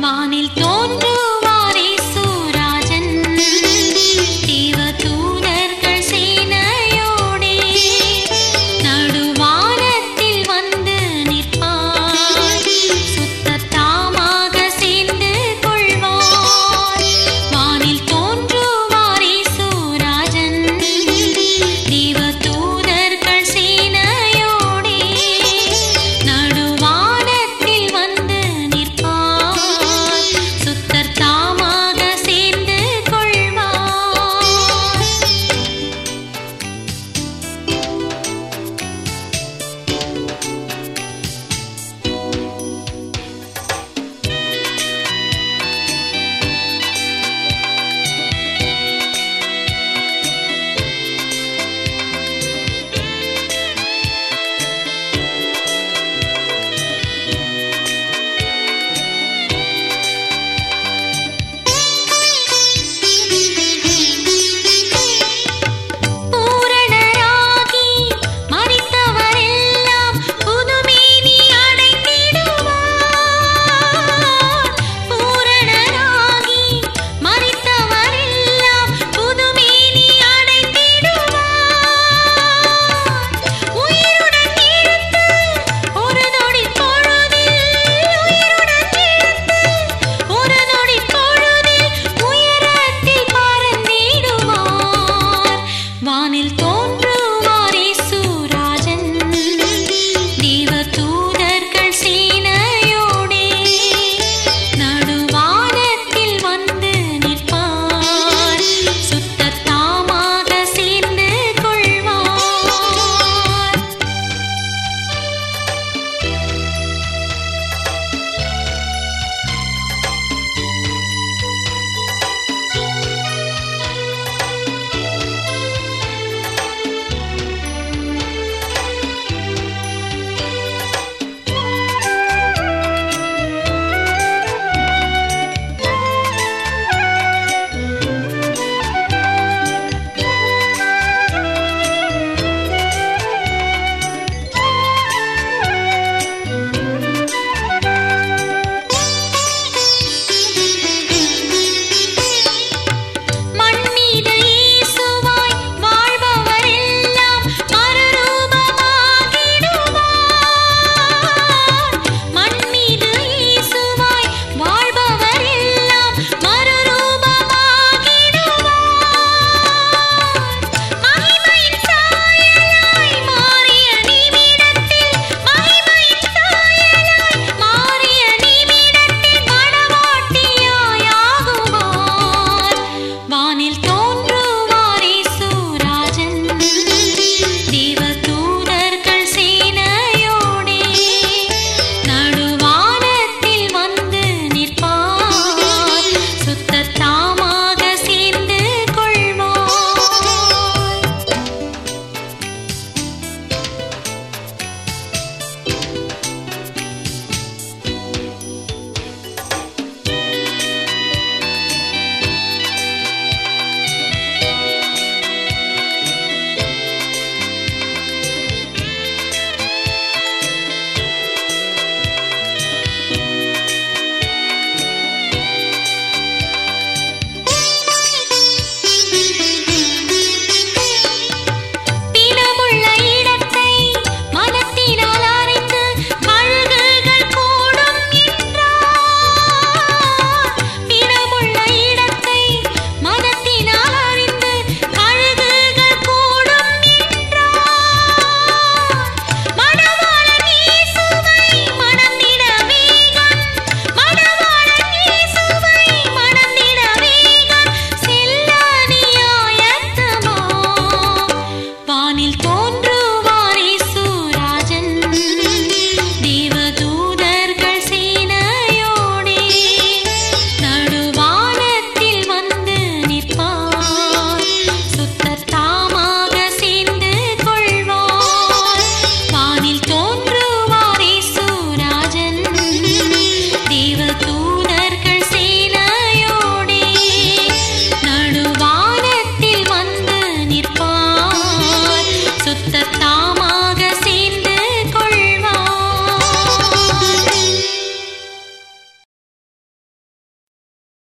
வானில் தோன்றும் வானில் தோன்ற